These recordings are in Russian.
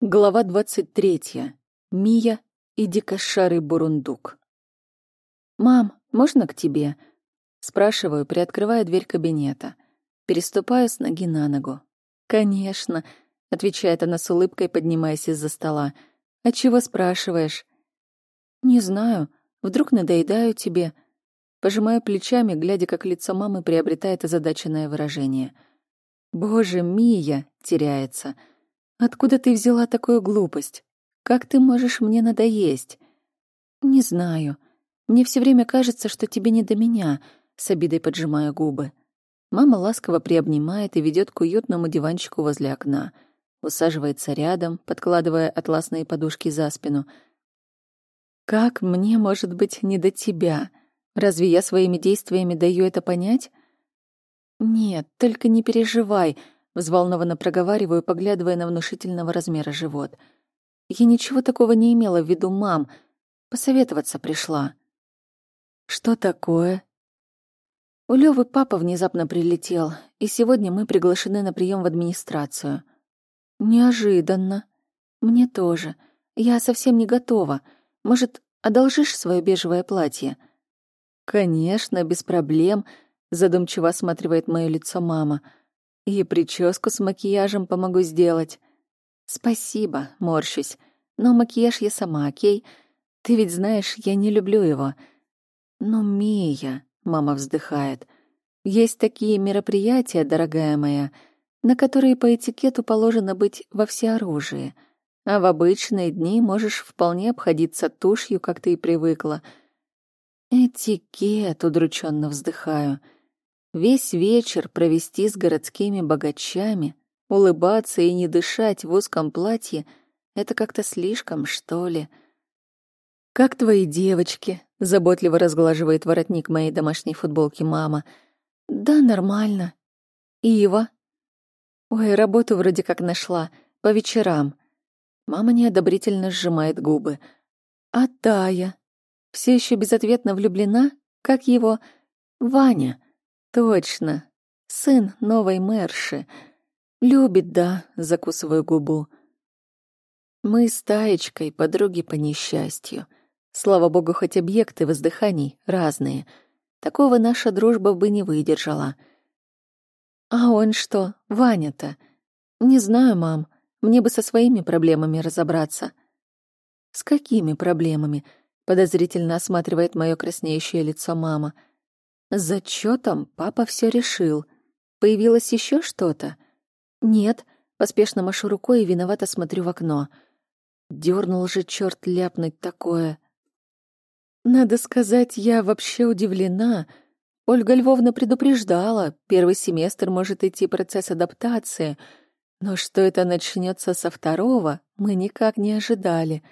Глава двадцать третья. Мия и дикошарый бурундук. «Мам, можно к тебе?» Спрашиваю, приоткрывая дверь кабинета. Переступаю с ноги на ногу. «Конечно», — отвечает она с улыбкой, поднимаясь из-за стола. «А чего спрашиваешь?» «Не знаю. Вдруг надоедаю тебе?» Пожимаю плечами, глядя, как лицо мамы приобретает озадаченное выражение. «Боже, Мия!» — теряется — Откуда ты взяла такую глупость? Как ты можешь мне надоесть? Не знаю. Мне все время кажется, что тебе не до меня, с обидой поджимая губы. Мама ласково приобнимает и ведет к уютному диванчику возле окна. Усаживается рядом, подкладывая атласные подушки за спину. Как мне может быть не до тебя? Разве я своими действиями даю это понять? Нет, только не переживай, Взволнованно проговариваю, поглядывая на внушительного размера живот. Я ничего такого не имела в виду, мам. Посоветоваться пришла. Что такое? У Лёвы папа внезапно прилетел, и сегодня мы приглашены на прием в администрацию. Неожиданно. Мне тоже. Я совсем не готова. Может, одолжишь свое бежевое платье? Конечно, без проблем, задумчиво осматривает моё лицо мама — и прическу с макияжем помогу сделать. Спасибо, морщусь. Но макияж я сама, окей? Ты ведь знаешь, я не люблю его. Ну, Мия, мама вздыхает. Есть такие мероприятия, дорогая моя, на которые по этикету положено быть во всеоружии. А в обычные дни можешь вполне обходиться тушью, как ты и привыкла. Этикет, удрученно вздыхаю. — Весь вечер провести с городскими богачами, улыбаться и не дышать в узком платье — это как-то слишком, что ли. «Как твои девочки?» — заботливо разглаживает воротник моей домашней футболки мама. «Да, нормально. Ива?» «Ой, работу вроде как нашла. По вечерам». Мама неодобрительно сжимает губы. «А Тая? Все еще безответно влюблена? Как его? Ваня?» Точно. Сын новой мэрши. Любит, да, закусываю губу. Мы с Таечкой подруги по несчастью. Слава богу, хоть объекты воздыханий разные. Такого наша дружба бы не выдержала. А он что, Ваня-то? Не знаю, мам. Мне бы со своими проблемами разобраться. С какими проблемами? Подозрительно осматривает мое краснеющее лицо мама — зачетом папа все решил. Появилось еще что-то? Нет, поспешно машу рукой и виновато смотрю в окно. Дернул же черт ляпнуть такое. Надо сказать, я вообще удивлена. Ольга Львовна предупреждала, первый семестр может идти процесс адаптации, но что это начнется со второго, мы никак не ожидали.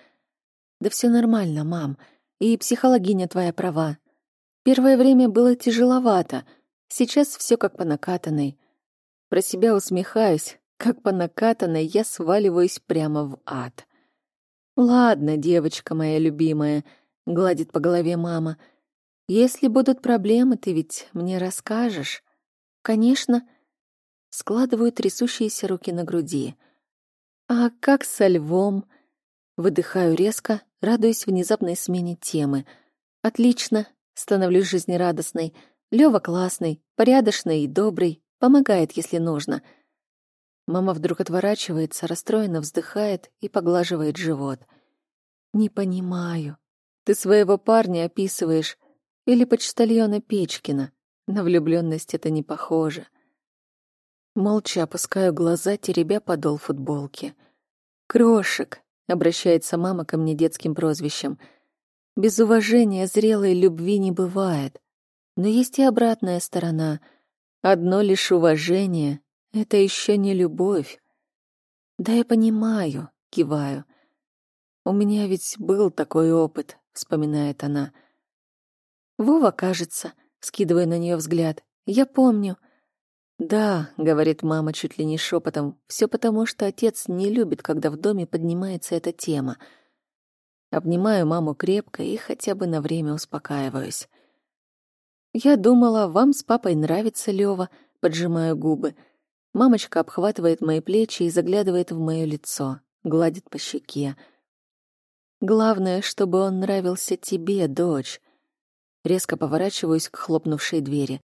Да все нормально, мам, и психологиня твоя права, Первое время было тяжеловато, сейчас все как по накатанной. Про себя усмехаюсь, как по накатанной я сваливаюсь прямо в ад. «Ладно, девочка моя любимая», — гладит по голове мама. «Если будут проблемы, ты ведь мне расскажешь?» «Конечно». Складываю трясущиеся руки на груди. «А как со львом?» Выдыхаю резко, радуясь внезапной смене темы. «Отлично, Становлюсь жизнерадостной. Лёва классный, порядочный и добрый, помогает, если нужно. Мама вдруг отворачивается, расстроенно вздыхает и поглаживает живот. «Не понимаю. Ты своего парня описываешь или почтальона Печкина. На влюбленность это не похоже». Молча опускаю глаза, теребя подол футболки. «Крошек», — обращается мама ко мне детским прозвищем — без уважения зрелой любви не бывает. Но есть и обратная сторона. Одно лишь уважение — это еще не любовь. Да я понимаю, киваю. У меня ведь был такой опыт, вспоминает она. Вова, кажется, скидывая на нее взгляд. Я помню. Да, говорит мама чуть ли не шепотом, все потому, что отец не любит, когда в доме поднимается эта тема — Обнимаю маму крепко и хотя бы на время успокаиваюсь. «Я думала, вам с папой нравится Лёва», — поджимаю губы. Мамочка обхватывает мои плечи и заглядывает в моё лицо. гладит по щеке. Главное, чтобы он нравился тебе, дочь. Резко поворачиваюсь к хлопнувшей двери.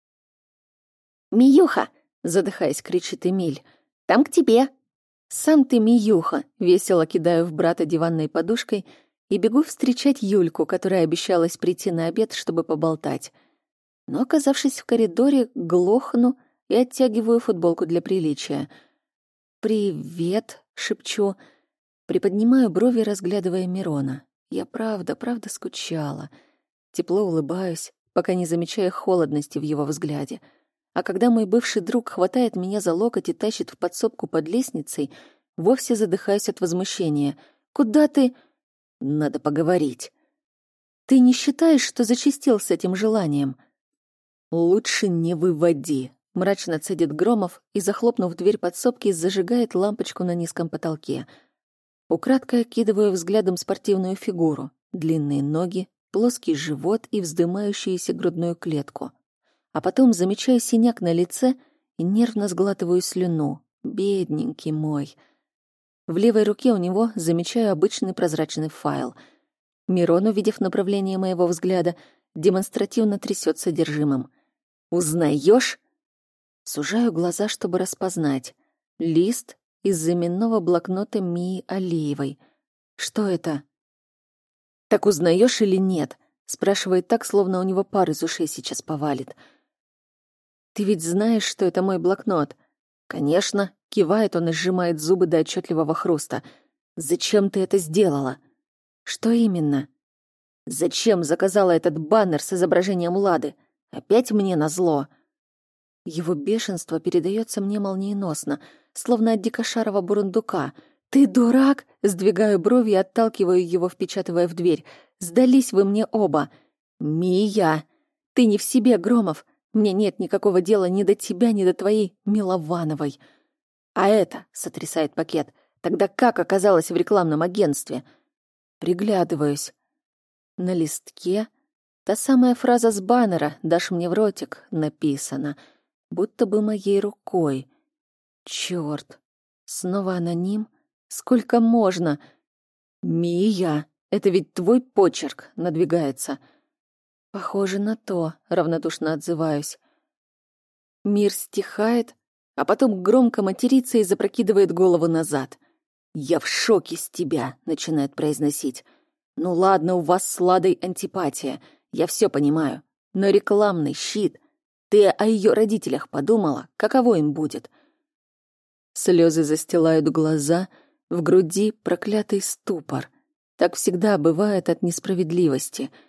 «Миюха!» — задыхаясь, кричит Эмиль. «Там к тебе!» «Сам ты, Миюха!» — весело кидаю в брата диванной подушкой и бегу встречать Юльку, которая обещалась прийти на обед, чтобы поболтать. Но, оказавшись в коридоре, глохну и оттягиваю футболку для приличия. «Привет!» — шепчу. Приподнимаю брови, разглядывая Мирона. Я правда, правда скучала. Тепло улыбаюсь, пока не замечаю холодности в его взгляде — а когда мой бывший друг хватает меня за локоть и тащит в подсобку под лестницей, вовсе задыхаюсь от возмущения. «Куда ты...» «Надо поговорить». «Ты не считаешь, что зачастил с этим желанием?» «Лучше не выводи», — мрачно цедит Громов и, захлопнув дверь подсобки, зажигает лампочку на низком потолке. Украдкой окидываю взглядом спортивную фигуру, длинные ноги, плоский живот и вздымающуюся грудную клетку а потом замечаю синяк на лице и нервно сглатываю слюну. Бедненький мой. В левой руке у него замечаю обычный прозрачный файл. Мирон, увидев направление моего взгляда, демонстративно трясет содержимым. «Узнаешь?» Сужаю глаза, чтобы распознать. Лист из заменного блокнота Мии Алиевой. Что это? «Так узнаешь или нет?» Спрашивает так, словно у него пар из ушей сейчас повалит. Ты ведь знаешь, что это мой блокнот? Конечно, кивает он и сжимает зубы до отчетливого хруста. Зачем ты это сделала? Что именно? Зачем заказала этот баннер с изображением Лады? Опять мне назло. Его бешенство передается мне молниеносно, словно от дикошарого бурундука. «Ты дурак!» — сдвигаю брови и отталкиваю его, впечатывая в дверь. «Сдались вы мне оба!» «Мия! Ты не в себе, Громов! Мне нет никакого дела ни до тебя, ни до твоей Миловановой. А это, — сотрясает пакет, — тогда как оказалось в рекламном агентстве? Приглядываюсь. На листке та самая фраза с баннера «Дашь мне в ротик» написана, будто бы моей рукой. Чёрт! Снова аноним? Сколько можно? Мия, это ведь твой почерк надвигается. — Похоже на то, равнодушно отзываюсь. Мир стихает, а потом громко матерится и запрокидывает голову назад. «Я в шоке с тебя», — начинает произносить. «Ну ладно, у вас с Ладой антипатия, я все понимаю. Но рекламный щит. Ты о ее родителях подумала, каково им будет?» Слезы застилают глаза, в груди проклятый ступор. Так всегда бывает от несправедливости —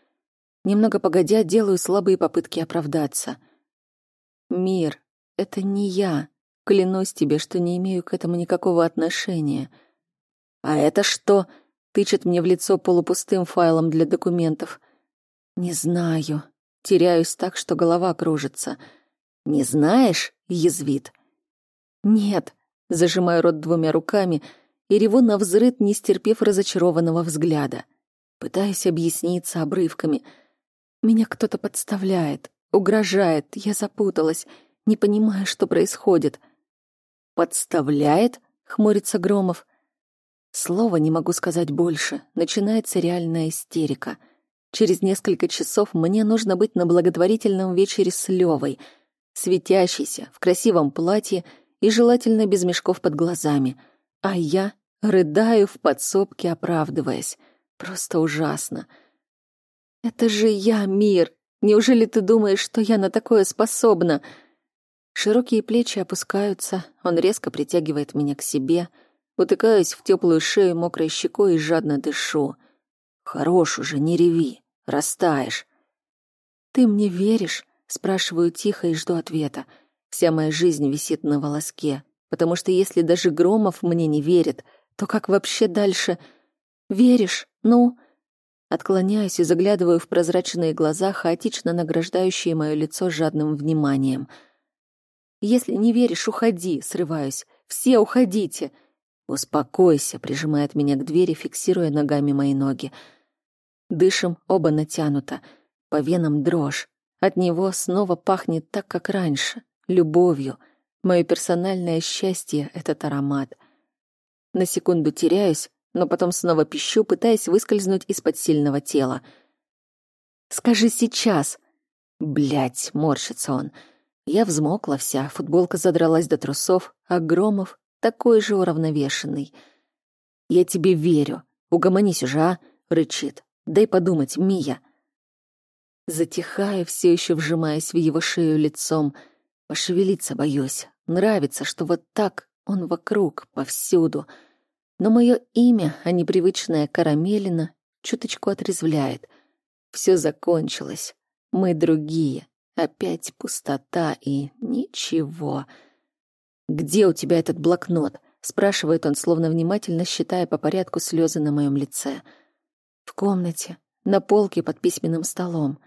Немного погодя, делаю слабые попытки оправдаться. «Мир, это не я. Клянусь тебе, что не имею к этому никакого отношения». «А это что?» — тычет мне в лицо полупустым файлом для документов. «Не знаю. Теряюсь так, что голова кружится». «Не знаешь?» — язвит. «Нет», — зажимаю рот двумя руками и реву на взрыд, не стерпев разочарованного взгляда. Пытаюсь объясниться обрывками — меня кто-то подставляет, угрожает, я запуталась, не понимаю, что происходит. «Подставляет?» — хмурится Громов. Слова не могу сказать больше. Начинается реальная истерика. Через несколько часов мне нужно быть на благотворительном вечере с Левой, светящейся, в красивом платье и желательно без мешков под глазами. А я рыдаю в подсобке, оправдываясь. Просто ужасно. Это же я, мир. Неужели ты думаешь, что я на такое способна? Широкие плечи опускаются, он резко притягивает меня к себе. Утыкаюсь в теплую шею мокрой щекой и жадно дышу. Хорош уже, не реви, растаешь. Ты мне веришь? Спрашиваю тихо и жду ответа. Вся моя жизнь висит на волоске, потому что если даже Громов мне не верит, то как вообще дальше? Веришь? Ну, Отклоняюсь и заглядываю в прозрачные глаза, хаотично награждающие мое лицо жадным вниманием. «Если не веришь, уходи!» — срываюсь. «Все уходите!» «Успокойся!» — прижимает меня к двери, фиксируя ногами мои ноги. Дышим оба натянуто. По венам дрожь. От него снова пахнет так, как раньше. Любовью. Мое персональное счастье — этот аромат. На секунду теряюсь, но потом снова пищу, пытаясь выскользнуть из-под сильного тела. «Скажи сейчас!» Блять, морщится он. Я взмокла вся, футболка задралась до трусов, а Громов такой же уравновешенный. «Я тебе верю. Угомонись уже, а?» — рычит. «Дай подумать, Мия». Затихаю, все еще вжимаясь в его шею лицом. Пошевелиться боюсь. Нравится, что вот так он вокруг, повсюду. Но мое имя, а непривычная карамелина, чуточку отрезвляет. Все закончилось. Мы другие. Опять пустота и ничего. «Где у тебя этот блокнот?» — спрашивает он, словно внимательно считая по порядку слезы на моем лице. «В комнате, на полке под письменным столом.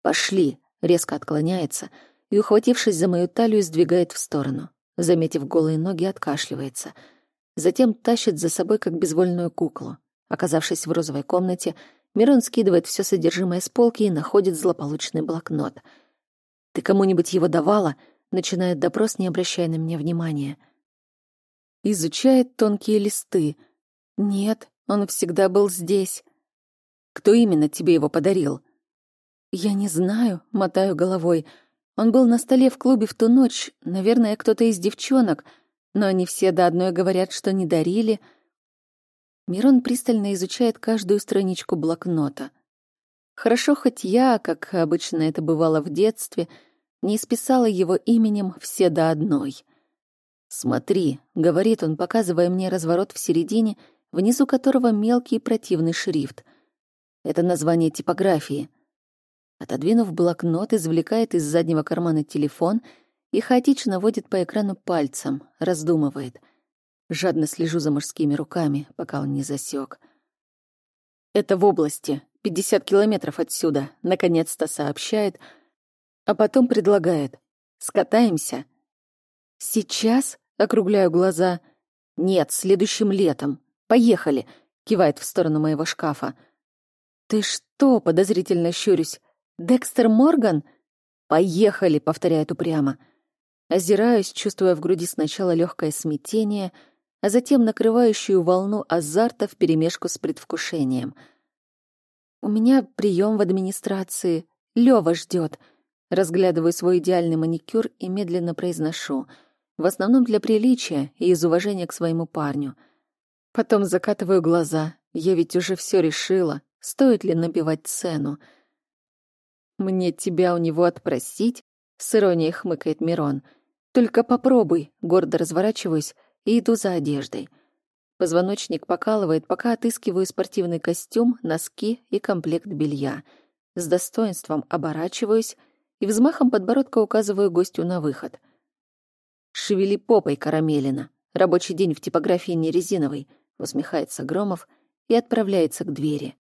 Пошли!» — резко отклоняется и, ухватившись за мою талию, сдвигает в сторону. Заметив голые ноги, откашливается. Затем тащит за собой, как безвольную куклу. Оказавшись в розовой комнате, Мирон скидывает все содержимое с полки и находит злополучный блокнот. «Ты кому-нибудь его давала?» Начинает допрос, не обращая на меня внимания. Изучает тонкие листы. «Нет, он всегда был здесь». «Кто именно тебе его подарил?» «Я не знаю», — мотаю головой. «Он был на столе в клубе в ту ночь. Наверное, кто-то из девчонок. Но они все до одной говорят, что не дарили». Мирон пристально изучает каждую страничку блокнота. Хорошо, хоть я, как обычно это бывало в детстве, не исписала его именем все до одной. «Смотри», — говорит он, показывая мне разворот в середине, внизу которого мелкий противный шрифт. Это название типографии. Отодвинув блокнот, извлекает из заднего кармана телефон и хаотично водит по экрану пальцем, раздумывает — Жадно слежу за мужскими руками, пока он не засек. «Это в области, 50 километров отсюда», — наконец-то сообщает, а потом предлагает. «Скатаемся?» «Сейчас?» — округляю глаза. «Нет, следующим летом. Поехали!» — кивает в сторону моего шкафа. «Ты что?» — подозрительно щурюсь. «Декстер Морган?» «Поехали!» — повторяет упрямо. Озираюсь, чувствуя в груди сначала легкое смятение — а затем накрывающую волну азарта вперемешку с предвкушением. «У меня прием в администрации. Лёва ждет. Разглядываю свой идеальный маникюр и медленно произношу. В основном для приличия и из уважения к своему парню. Потом закатываю глаза. Я ведь уже все решила. Стоит ли набивать цену? «Мне тебя у него отпросить?» — с иронией хмыкает Мирон. «Только попробуй», — гордо разворачиваюсь и иду за одеждой. Позвоночник покалывает, пока отыскиваю спортивный костюм, носки и комплект белья. С достоинством оборачиваюсь и взмахом подбородка указываю гостю на выход. «Шевели попой, карамелина. Рабочий день в типографии не резиновый», — усмехается Громов и отправляется к двери.